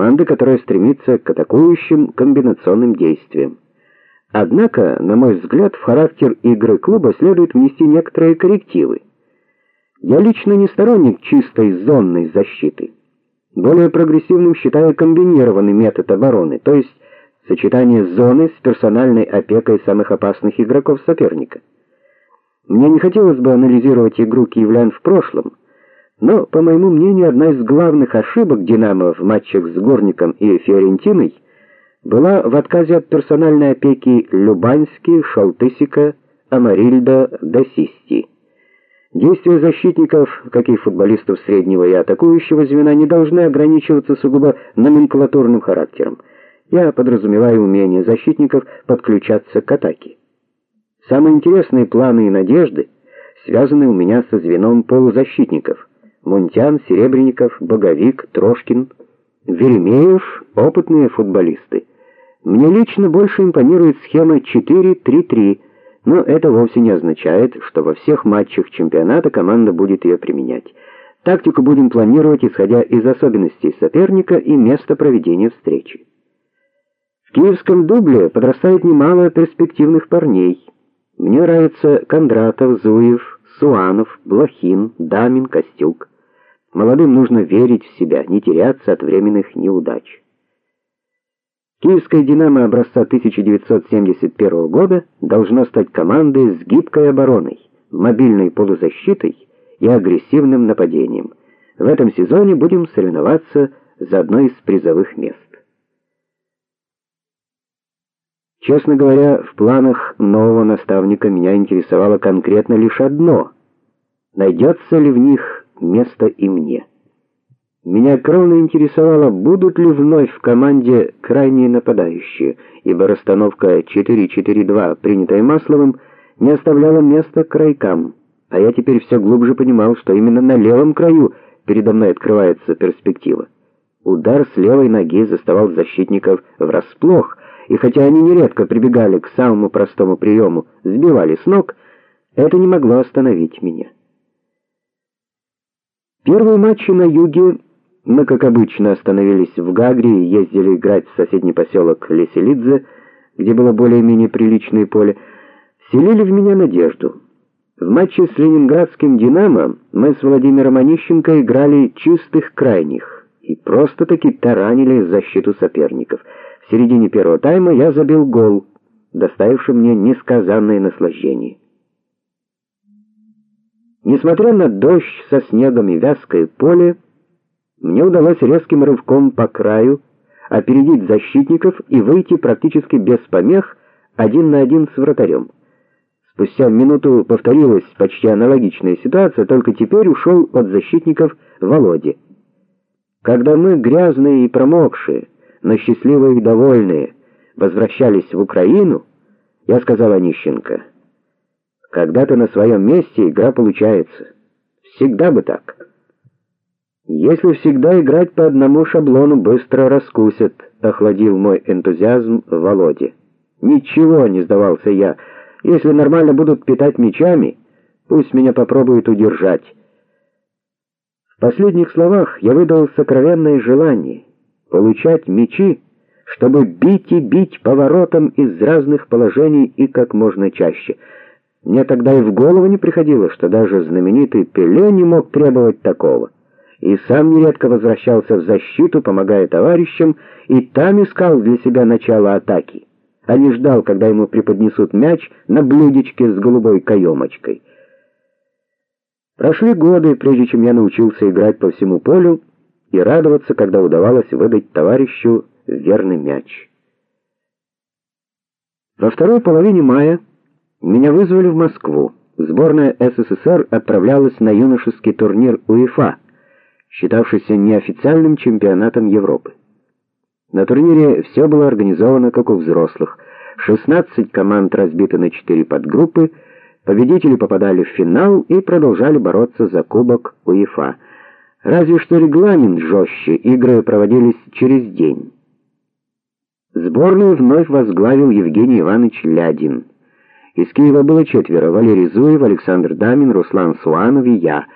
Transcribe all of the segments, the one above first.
команды, которая стремится к атакующим комбинационным действиям. Однако, на мой взгляд, в характер игры клуба следует внести некоторые коррективы. Я лично не сторонник чистой зонной защиты. Более прогрессивным считаю комбинированный метод обороны, то есть сочетание зоны с персональной опекой самых опасных игроков соперника. Мне не хотелось бы анализировать игру киевлян в прошлом, но, по моему мнению, одна из главных ошибок Динамо в матчах с Горником и Фиорентиной была в отказе от персональной опеки Любански, Шалтысика, Амарильда, Дасисти. Действия защитников, как и футболистов среднего и атакующего звена, не должны ограничиваться сугубо номенклатурным характером. Я подразумеваю умение защитников подключаться к атаке. Самые интересные планы и надежды связаны у меня со звеном полузащитников: Мунтян, Серебренников, Боговик, Трошкин, Веремеев опытные футболисты. Мне лично больше импонирует схема 4-3-3, но это вовсе не означает, что во всех матчах чемпионата команда будет ее применять. Тактику будем планировать исходя из особенностей соперника и места проведения встречи. В киевском дубле подрастает немало перспективных парней. Мне нравятся Кондратов, Зуев, Суанов, Блохин, Дамин, Костюк. Молодым нужно верить в себя, не теряться от временных неудач. Киевская Динамо образца 1971 года должно стать командой с гибкой обороной, мобильной полузащитой и агрессивным нападением. В этом сезоне будем соревноваться за одно из призовых мест. Честно говоря, в планах нового наставника меня интересовало конкретно лишь одно: найдется ли в них место и мне. Меня кровно интересовало, будут ли вновь в команде крайние нападающие, ибо расстановка 4-4-2, принятая Масловым, не оставляла места крайкам. А я теперь все глубже понимал, что именно на левом краю передо мной открывается перспектива. Удар с левой ноги заставал защитников врасплох, и хотя они нередко прибегали к самому простому приему, сбивали с ног, это не могло остановить меня. Первые матчи на юге мы, как обычно, остановились в Гагре и ездили играть в соседний поселок Леселидзе, где было более-менее приличное поле, вселили в меня надежду. В матче с Ленинградским Динамо мы с Владимиром Онищенко играли чистых крайних и просто-таки таранили защиту соперников. В середине первого тайма я забил гол, доставивший мне несказанное наслаждение. Несмотря на дождь со снегом и вязкое поле, мне удалось резким рывком по краю опередить защитников и выйти практически без помех один на один с вратарем. Спустя минуту повторилась почти аналогичная ситуация, только теперь ушел от защитников Володя. Когда мы, грязные и промокшие, но счастливые и довольные, возвращались в Украину, я сказал Онищенко: "Когда ты на своем месте, игра получается. Всегда бы так". Если всегда играть по одному шаблону, быстро раскусят, охладил мой энтузиазм Володя. Ничего, не сдавался я. Если нормально будут питать мячами, пусть меня попробуют удержать. В последних словах я выдал сокровенное желание получать мячи, чтобы бить и бить поворотом из разных положений и как можно чаще. Мне тогда и в голову не приходило, что даже знаменитый Пеле не мог требовать такого и сам нередко возвращался в защиту, помогая товарищам, и там искал для себя начало атаки, а не ждал, когда ему преподнесут мяч на блюдечке с голубой каемочкой. Прошли годы, прежде чем я научился играть по всему полю и радоваться, когда удавалось выдать товарищу верный мяч. Во второй половине мая меня вызвали в Москву. Сборная СССР отправлялась на юношеский турнир УЕФА считавшийся неофициальным чемпионатом Европы. На турнире все было организовано как у взрослых. 16 команд разбиты на 4 подгруппы, победители попадали в финал и продолжали бороться за кубок УЕФА. Разве что регламент жестче, игры проводились через день. Сборную вновь возглавил Евгений Иванович Лядин. Из Киева было четверо: Валерий Зуев, Александр Дамин, Руслан Суанов и я,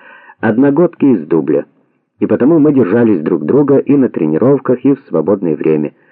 одногодки из дубля. и потому мы держались друг друга и на тренировках, и в свободное время –